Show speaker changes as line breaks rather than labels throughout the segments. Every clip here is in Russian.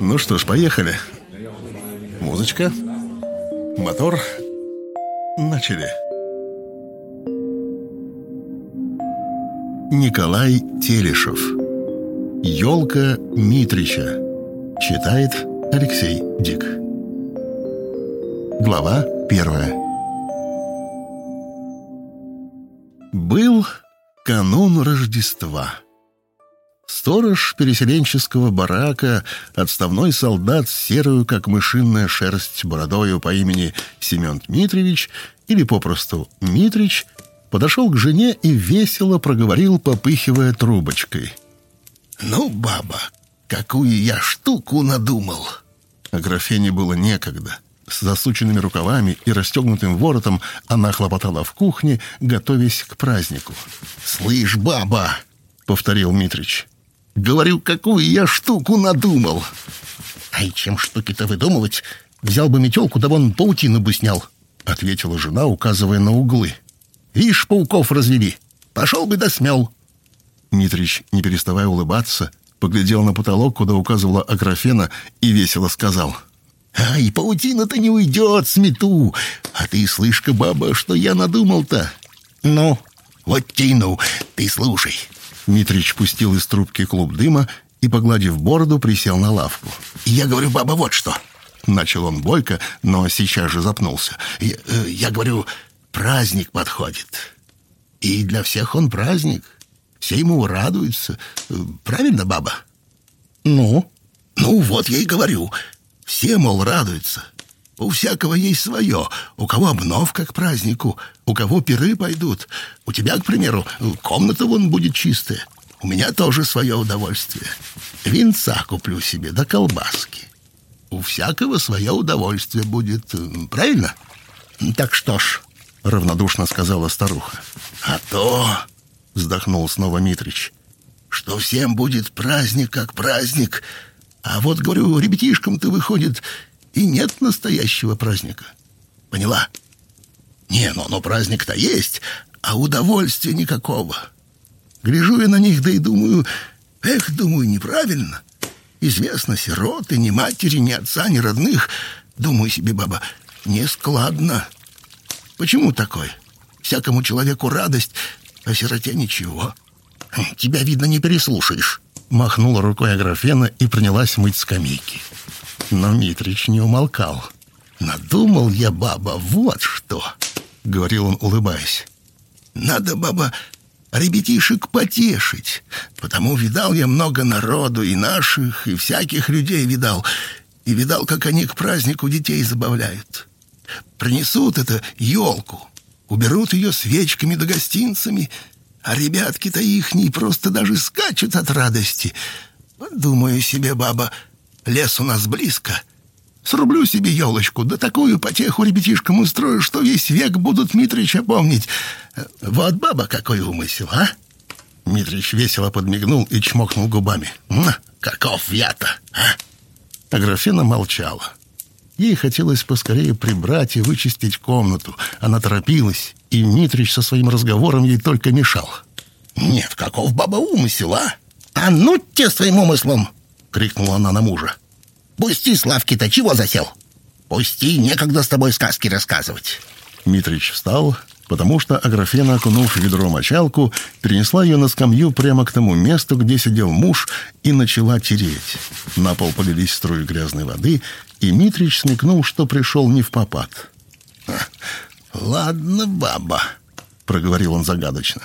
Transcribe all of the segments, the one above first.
Ну что ж, поехали. Музычка. Мотор. Начали. Николай Телешев. Елка Митрича. Читает Алексей Дик. Глава первая. Был канун Рождества. Сторож переселенческого барака, отставной солдат с серую, как мышиная шерсть, бородою по имени Семен Дмитриевич, или попросту Митрич, подошел к жене и весело проговорил, попыхивая трубочкой.
«Ну, баба, какую я штуку надумал!»
А графине было некогда. С засученными рукавами и расстегнутым воротом она хлопотала в кухне, готовясь к празднику.
«Слышь, баба!»
— повторил Митрич.
«Говорю, какую я штуку надумал!»
«А и чем штуки-то выдумывать? Взял бы метелку, да вон паутину бы снял!»
— ответила жена, указывая на углы.
Ишь, пауков развели. Пошел бы да смел.
Митрич, не переставая улыбаться, поглядел на потолок, куда указывала Аграфена, и весело сказал.
«Ай, паутина-то не уйдет, смету! А ты, слышь-ка, баба, что я надумал-то?»
«Ну?»
«Вот тяну, ты слушай».
Митрич пустил из трубки клуб дыма и, погладив бороду, присел на лавку.
«Я говорю, баба, вот что!»
Начал он бойко, но сейчас же запнулся.
«Я, э, я говорю, праздник подходит. И для всех он праздник. Все ему радуются. Правильно, баба?
Ну?
Ну, вот я и говорю. Все, мол, радуются. У всякого есть свое. У кого обновка к празднику, у кого пиры пойдут. У тебя, к примеру, комната вон будет чистая. У меня тоже свое удовольствие. Винца куплю себе, да колбаски. У всякого свое удовольствие будет. Правильно?
Так что ж, —
равнодушно сказала старуха.
«А то...» — вздохнул снова Митрич. «Что всем будет праздник как праздник. А вот, говорю, ребятишкам-то выходит, и нет настоящего праздника. Поняла? Не, ну, но праздник-то есть, а удовольствия никакого. Гляжу я на них, да и думаю, эх, думаю, неправильно. Известно, сироты, ни матери, ни отца, ни родных. Думаю себе, баба, нескладно». Почему такой? Всякому человеку радость, а сироте ничего.
Тебя, видно, не переслушаешь.
Махнула рукой Аграфена и принялась мыть скамейки. Но Митрич не умолкал.
«Надумал я, баба, вот что!» — говорил он, улыбаясь. «Надо, баба, ребятишек потешить, потому видал я много народу, и наших, и всяких людей видал, и видал, как они к празднику детей забавляют. Принесут это елку, уберут ее свечками да гостинцами, а ребятки-то ихние просто даже скачут от радости. Думаю себе, баба, лес у нас близко. Срублю себе елочку, да такую потеху ребятишкам устрою, что весь век будут Митрича помнить. Вот баба какой умысел, а?
Митрич весело подмигнул и чмокнул губами.
«Каков я-то, а?»
Аграфена молчала. Ей хотелось поскорее прибрать и вычистить комнату. Она торопилась, и Митрич со своим разговором ей только мешал.
«Нет, каков баба умысел, а?»
«А ну те своим умыслом!»
— крикнула она на мужа.
«Пусти, Славки-то, чего засел? Пусти, некогда с тобой сказки рассказывать!»
Митрич встал, потому что Аграфена, окунув ведро мочалку, перенесла ее на скамью прямо к тому месту, где сидел муж, и начала тереть. На пол полились струи грязной воды, и Митрич смекнул, что пришел не в попад.
«Ладно, баба», — проговорил он загадочно.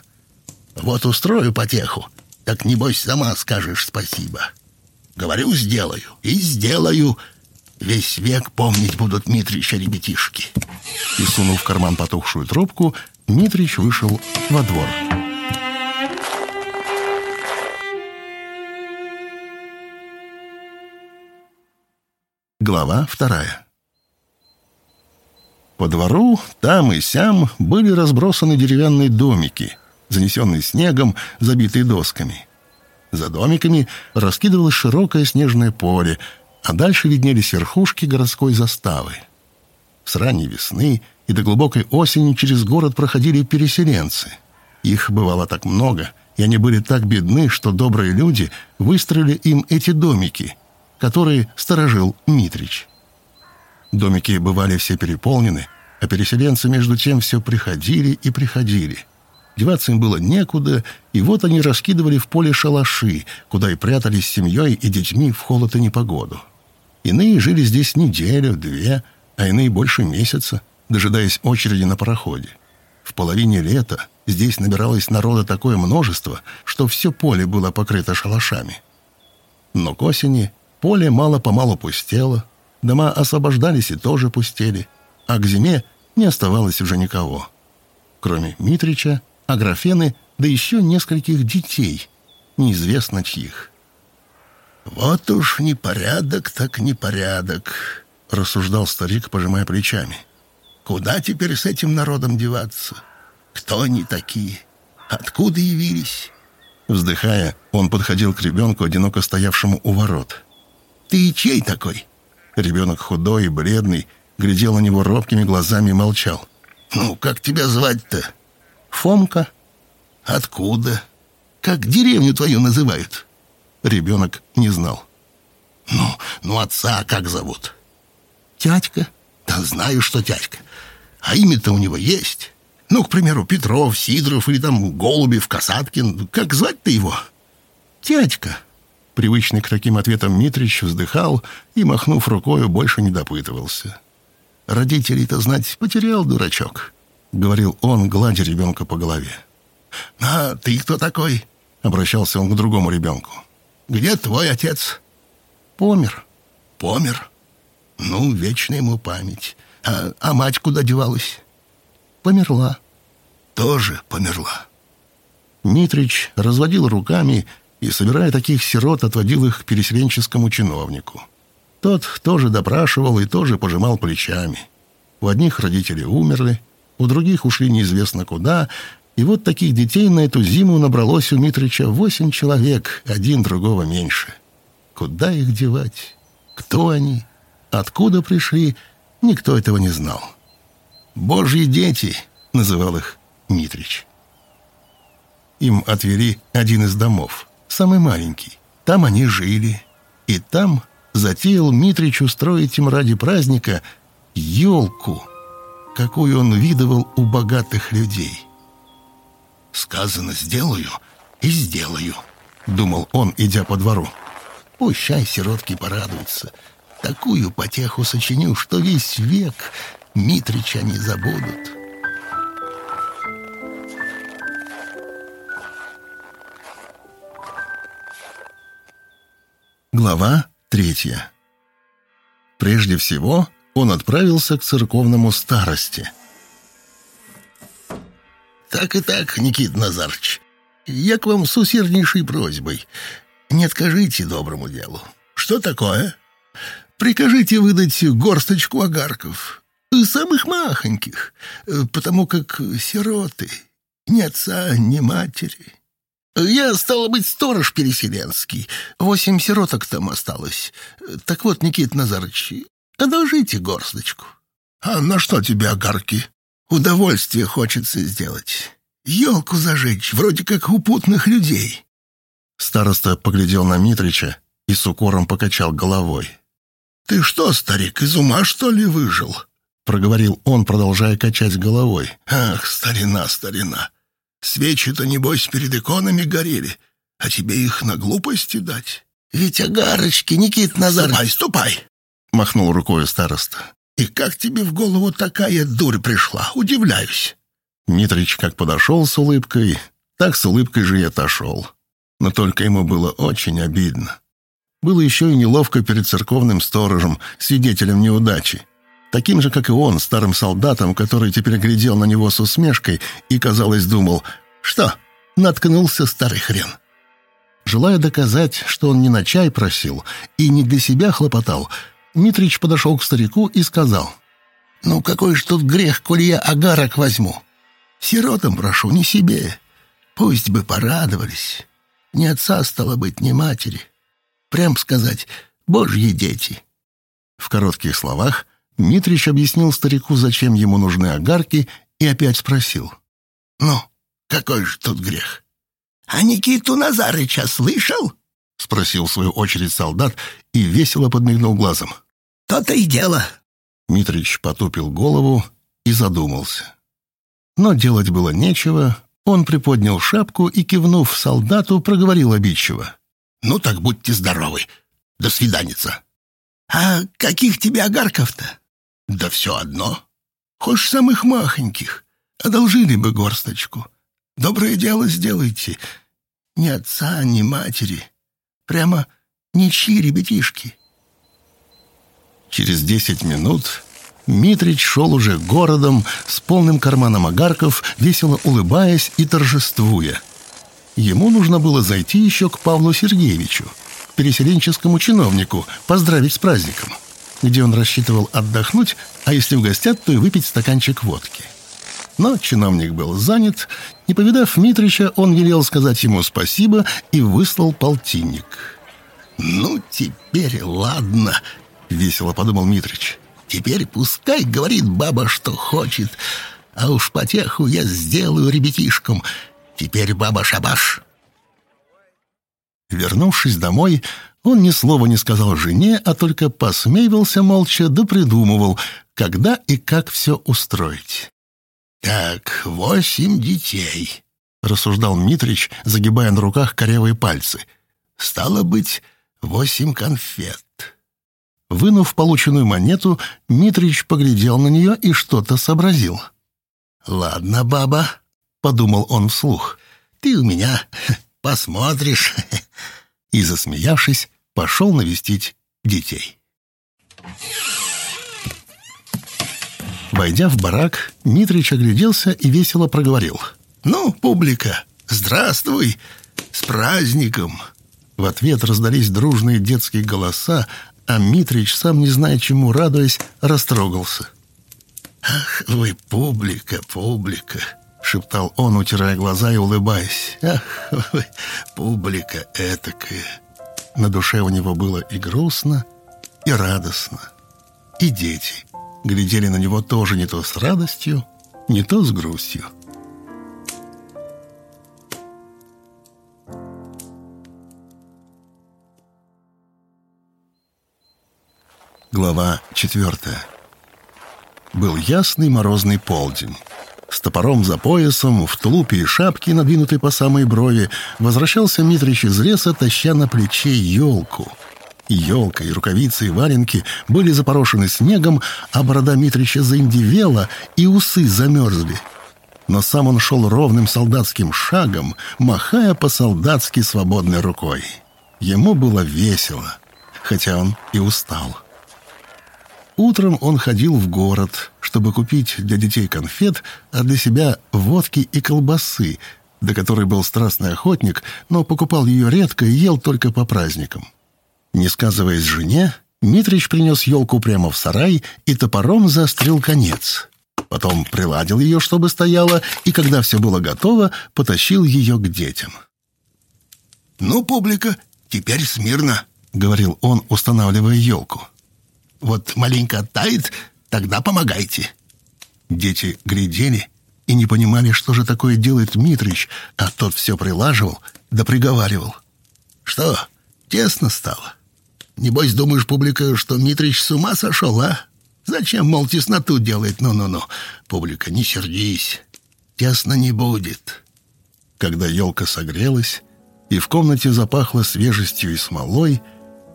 «Вот устрою потеху, так, небось, сама скажешь спасибо. Говорю, сделаю, и сделаю. Весь век помнить будут Митрича ребятишки».
И, сунув в карман потухшую трубку, Митрич вышел во двор. Глава вторая По двору, там и сям, были разбросаны деревянные домики, занесенные снегом, забитые досками. За домиками раскидывалось широкое снежное поле, а дальше виднелись верхушки городской заставы. С ранней весны и до глубокой осени через город проходили переселенцы. Их бывало так много, и они были так бедны, что добрые люди выстроили им эти домики – которые сторожил Митрич. Домики бывали все переполнены, а переселенцы между тем все приходили и приходили. Деваться им было некуда, и вот они раскидывали в поле шалаши, куда и прятались с семьей и детьми в холод и непогоду. Иные жили здесь неделю, две, а иные больше месяца, дожидаясь очереди на пароходе. В половине лета здесь набиралось народа такое множество, что все поле было покрыто шалашами. Но к осени поле мало-помалу пустело, дома освобождались и тоже пустели, а к зиме не оставалось уже никого. Кроме Митрича, Аграфены, да еще нескольких детей, неизвестно чьих.
«Вот уж непорядок так непорядок», — рассуждал старик, пожимая плечами. «Куда теперь с этим народом деваться? Кто они такие? Откуда явились?»
Вздыхая, он подходил к ребенку, одиноко стоявшему у ворот.
«Ты чей такой?»
Ребенок худой и бледный, глядел на него робкими глазами и молчал.
«Ну, как тебя звать-то?»
«Фомка».
«Откуда? Как деревню твою называют?»
Ребенок не знал.
«Ну, ну отца как зовут?»
«Тятька».
«Да знаю, что тятька. А имя-то у него есть. Ну, к примеру, Петров, Сидоров или там Голубев, Касаткин. Как звать-то его?»
«Тятька». Привычный к таким ответам Митрич вздыхал и, махнув рукою, больше не допытывался. «Родителей-то знать потерял, дурачок», — говорил он, гладя ребенка по голове.
«А ты кто такой?» — обращался он к другому ребенку. «Где твой отец?»
«Помер».
«Помер? Ну, вечная ему память. А, а мать куда девалась?»
«Померла».
«Тоже померла».
Митрич разводил руками и, собирая таких сирот, отводил их к переселенческому чиновнику. Тот тоже допрашивал и тоже пожимал плечами. У одних родители умерли, у других ушли неизвестно куда, и вот таких детей на эту зиму набралось у Митрича восемь человек, один другого меньше. Куда их девать? Кто они? Откуда пришли? Никто этого не знал. «Божьи дети», — называл их Митрич. Им отвели один из домов, самый маленький. Там они жили. И там затеял Митрич устроить им ради праздника елку, какую он видывал у богатых людей.
«Сказано, сделаю и сделаю», — думал он, идя по двору.
«Пущай сиротки порадуются. Такую потеху сочиню, что весь век Митрича не забудут».
Глава третья. Прежде всего, он отправился к церковному старости.
«Так и так, Никит Назарыч, я к вам с усерднейшей просьбой. Не откажите доброму делу. Что такое? Прикажите выдать горсточку огарков, самых махоньких, потому как сироты, ни отца, ни матери». Я, стало быть, сторож переселенский. Восемь сироток там осталось. Так вот, Никит Назарыч, одолжите горсточку. А на что тебе огарки? Удовольствие хочется сделать. Елку зажечь, вроде как у путных людей.
Староста поглядел на Митрича и с укором покачал головой.
«Ты что, старик, из ума, что ли, выжил?»
— проговорил он, продолжая качать головой.
«Ах, старина, старина! Свечи-то, небось, перед иконами горели, а тебе их на глупости дать. Ведь огарочки, Никит Назар... Ступай, ступай!» — махнул рукой староста. «И как тебе в голову такая дурь пришла? Удивляюсь!»
Митрич как подошел с улыбкой, так с улыбкой же и отошел. Но только ему было очень обидно. Было еще и неловко перед церковным сторожем, свидетелем неудачи таким же, как и он, старым солдатом, который теперь глядел на него с усмешкой и, казалось, думал, что, наткнулся старый хрен. Желая доказать, что он не на чай просил и не для себя хлопотал, Митрич подошел к старику и сказал,
«Ну какой ж тут грех, коли я агарок возьму? Сиротам прошу, не себе. Пусть бы порадовались. Ни отца стало быть, ни матери. Прям сказать, божьи дети».
В коротких словах Митрич объяснил старику, зачем ему нужны огарки, и опять спросил.
«Ну, какой же тут грех? А Никиту Назарыча слышал?»
— спросил в свою очередь солдат и весело подмигнул глазом.
«То-то и дело».
Митрич потупил голову и задумался. Но делать было нечего, он приподнял шапку и, кивнув солдату, проговорил обидчиво.
«Ну так будьте здоровы. До свиданица». «А каких тебе огарков-то?» «Да все одно. Хошь самых махоньких. Одолжили бы горсточку. Доброе дело сделайте. Ни отца, ни матери. Прямо ничьи ребятишки».
Через десять минут Митрич шел уже городом с полным карманом огарков, весело улыбаясь и торжествуя. Ему нужно было зайти еще к Павлу Сергеевичу, переселенческому чиновнику, поздравить с праздником, где он рассчитывал отдохнуть, а если угостят, то и выпить стаканчик водки. Но чиновник был занят, и, повидав Митрича, он велел сказать ему спасибо и выслал полтинник.
«Ну, теперь ладно», — весело подумал Митрич. Теперь пускай говорит баба, что хочет, а уж потеху я сделаю ребятишкам. Теперь баба шабаш».
Вернувшись домой, он ни слова не сказал жене, а только посмеивался молча да придумывал, когда и как все устроить.
«Так, восемь детей», — рассуждал Митрич, загибая на руках корявые пальцы. «Стало быть, восемь конфет.
Вынув полученную монету, Митрич поглядел на нее и что-то сообразил.
«Ладно, баба», — подумал он вслух, — «ты у меня посмотришь».
И, засмеявшись, пошел навестить детей. Войдя в барак, Митрич огляделся и весело проговорил.
«Ну, публика, здравствуй! С праздником!»
В ответ раздались дружные детские голоса, а Митрич, сам не зная чему радуясь, растрогался.
«Ах вы, публика, публика!» — шептал он, утирая глаза и улыбаясь. «Ах вы, публика этакая!»
На душе у него было и грустно, и радостно. И дети глядели на него тоже не то с радостью, не то с грустью. Глава четвертая. Был ясный морозный полдень. С топором за поясом, в тулупе и шапке, надвинутой по самой брови, возвращался Митрич из леса, таща на плече елку. елка, и рукавицы, и валенки были запорошены снегом, а борода Митрича заиндивела, и усы замерзли. Но сам он шел ровным солдатским шагом, махая по-солдатски свободной рукой. Ему было весело, хотя он и устал. Утром он ходил в город, чтобы купить для детей конфет, а для себя водки и колбасы, до которой был страстный охотник, но покупал ее редко и ел только по праздникам. Не сказываясь жене, Митрич принес елку прямо в сарай и топором заострил конец. Потом приладил ее, чтобы стояла, и когда все было готово, потащил ее к детям.
«Ну, публика, теперь смирно», — говорил он, устанавливая елку. Вот маленько оттает, тогда помогайте».
Дети глядели и не понимали, что же такое делает Митрич, а тот все прилаживал да приговаривал.
«Что, тесно стало? Небось, думаешь, публика, что Митрич с ума сошел, а? Зачем, мол, тесноту делает? Ну-ну-ну, публика, не сердись, тесно не будет».
Когда елка согрелась, и в комнате запахло свежестью и смолой,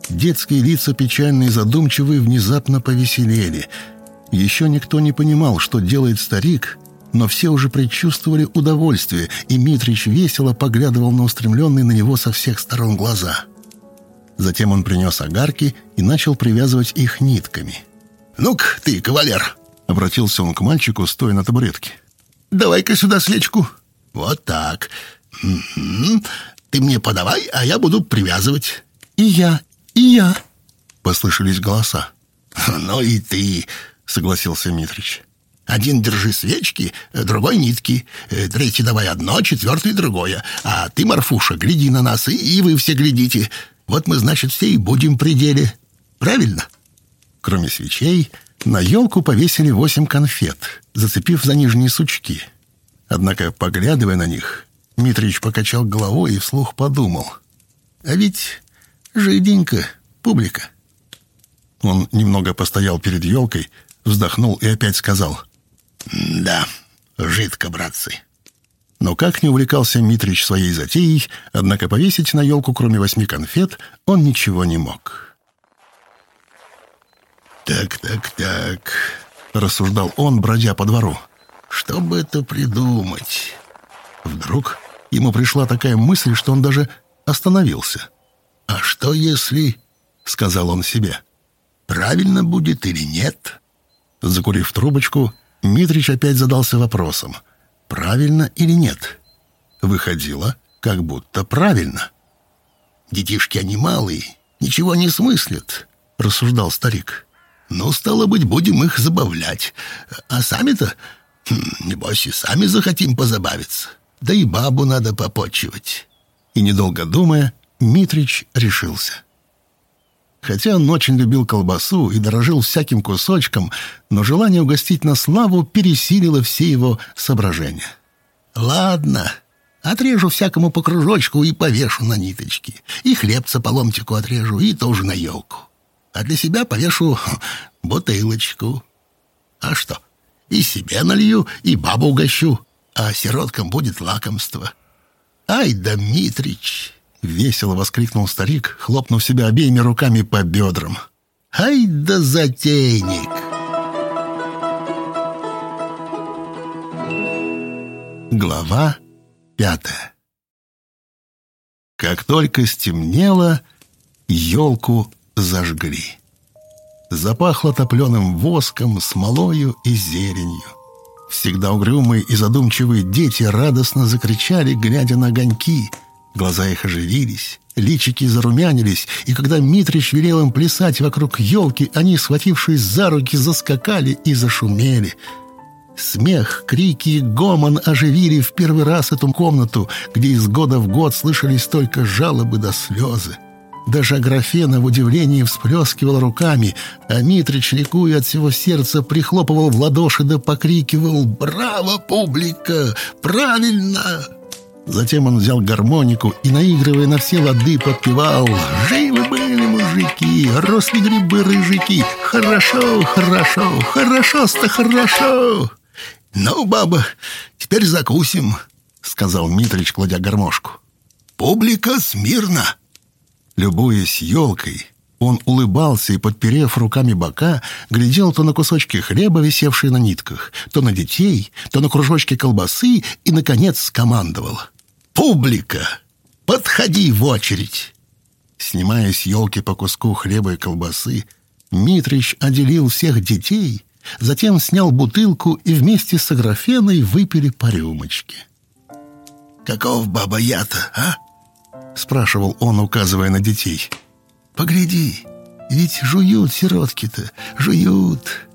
Детские лица, печальные задумчивые, внезапно повеселели. Еще никто не понимал, что делает старик, но все уже предчувствовали удовольствие, и Митрич весело поглядывал на устремленные на него со всех сторон глаза. Затем он принес огарки и начал привязывать их нитками.
«Ну-ка ты, кавалер!»
— обратился он к мальчику, стоя на табуретке.
«Давай-ка сюда свечку. Вот так. Ты мне подавай, а я буду привязывать».
«И я, «И я», — послышались голоса.
«Ну и ты», — согласился Митрич. «Один держи свечки, другой нитки, третий давай одно, четвертый другое. А ты, Марфуша, гляди на нас, и, и вы все глядите. Вот мы, значит, все и будем при деле. Правильно?»
Кроме свечей, на елку повесили восемь конфет, зацепив за нижние сучки. Однако, поглядывая на них, Митрич покачал головой и вслух подумал. «А ведь
Жиденько, публика.
Он немного постоял перед елкой, вздохнул и опять сказал.
«Да, жидко, братцы».
Но как не увлекался Митрич своей затеей, однако повесить на елку, кроме восьми конфет, он ничего не мог.
«Так, так, так», —
рассуждал он, бродя по двору.
«Что бы это придумать?»
Вдруг ему пришла такая мысль, что он даже остановился.
«А что если...» — сказал он себе. «Правильно будет или нет?»
Закурив трубочку, Митрич опять задался вопросом, правильно или нет. Выходило, как будто правильно.
«Детишки они малые, ничего не смыслят», — рассуждал старик. «Ну, стало быть, будем их забавлять. А сами-то, хм, небось, и сами захотим позабавиться. Да и бабу надо попочивать».
И, недолго думая, Митрич решился. Хотя он очень любил колбасу и дорожил всяким кусочком, но желание угостить на славу пересилило все его соображения.
«Ладно, отрежу всякому по кружочку и повешу на ниточки. И хлебца по ломтику отрежу, и тоже на елку. А для себя повешу бутылочку. А что, и себе налью, и бабу угощу, а сироткам будет лакомство. Ай да Митрич!»
— весело воскликнул старик, хлопнув себя обеими руками по бедрам.
«Ай да затейник!»
Глава пятая Как только стемнело, елку зажгли. Запахло топленым воском, смолою и зеленью. Всегда угрюмые и задумчивые дети радостно закричали, глядя на огоньки — Глаза их оживились, личики зарумянились, и когда Митрич велел им плясать вокруг елки, они, схватившись за руки, заскакали и зашумели. Смех, крики и гомон оживили в первый раз эту комнату, где из года в год слышались только жалобы да слезы. Даже Аграфена в удивлении всплескивала руками, а Митрич, ликуя от всего сердца, прихлопывал в ладоши да покрикивал «Браво, публика! Правильно!» Затем он взял гармонику и, наигрывая на все лады, подпевал «Живы были мужики, росли грибы-рыжики, хорошо, хорошо, хорошо-то хорошо!» «Ну, баба, теперь закусим», — сказал Митрич, кладя гармошку. «Публика смирно!» Любуясь елкой, он улыбался и, подперев руками бока, глядел то на кусочки хлеба, висевшие на нитках, то на детей, то на кружочки колбасы и, наконец, скомандовал — «Публика! Подходи в очередь!» Снимая с елки по куску хлеба и колбасы, Митрич отделил всех детей, затем снял бутылку и вместе с Аграфеной выпили по рюмочке. «Каков баба я-то, а?» — спрашивал он, указывая на детей. «Погляди, ведь жуют сиротки-то, жуют.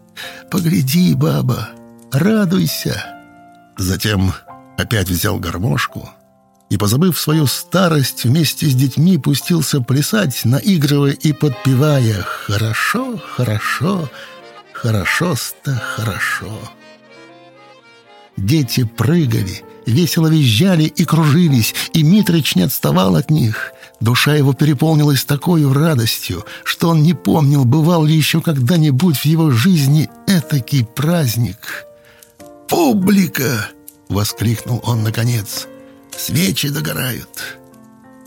Погляди, баба, радуйся». Затем опять взял гармошку, и, позабыв свою старость, вместе с детьми пустился плясать, наигрывая и подпевая «Хорошо, хорошо, хорошо-ста хорошо». Дети прыгали, весело визжали и кружились, и Митрич не отставал от них. Душа его переполнилась такой радостью, что он не помнил, бывал ли еще когда-нибудь в его жизни этакий праздник. «Публика!» — воскликнул он наконец — свечи догорают.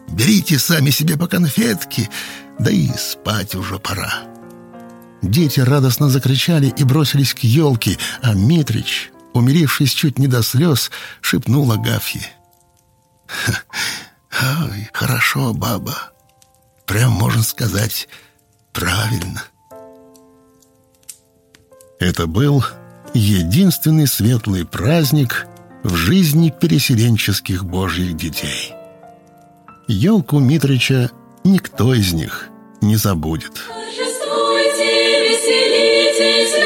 Берите сами себе по конфетке, да и спать уже пора». Дети радостно закричали и бросились к елке, а Митрич, умирившись чуть не до слез, шепнул Агафье. «Ой, хорошо, баба. Прям, можно сказать, правильно». Это был единственный светлый праздник, в жизни переселенческих божьих детей. Елку Митрича никто из них не забудет.
Торжествуйте, веселитесь,